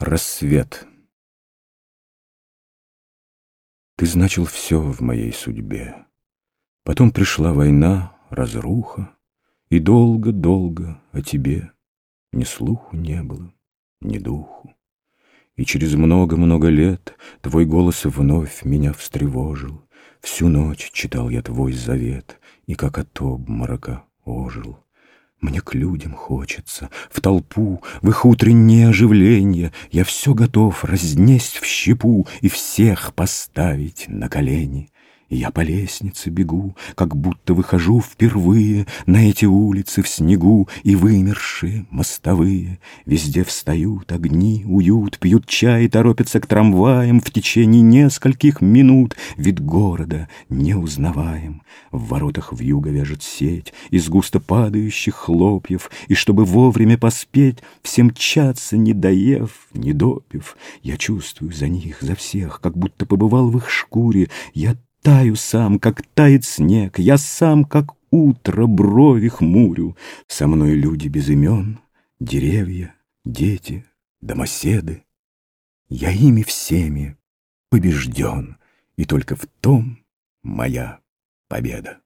Рассвет Ты значил все в моей судьбе. Потом пришла война, разруха, И долго-долго о тебе Ни слуху не было, ни духу. И через много-много лет Твой голос вновь меня встревожил. Всю ночь читал я твой завет, И как от обморока ожил. Мне к людям хочется, в толпу, В их утреннее оживление Я все готов разнесть в щепу И всех поставить на колени. Я по лестнице бегу, как будто выхожу впервые На эти улицы в снегу и вымершие мостовые. Везде встают огни, уют, пьют чай, торопятся к трамваям В течение нескольких минут вид города не узнаваем. В воротах вьюга вяжет сеть из густо падающих хлопьев, И чтобы вовремя поспеть, всем мчаться, не доев, не допив. Я чувствую за них, за всех, как будто побывал в их шкуре. Я Таю сам, как тает снег, Я сам, как утро, брови хмурю. Со мной люди без имен, деревья, дети, домоседы. Я ими всеми побежден, И только в том моя победа.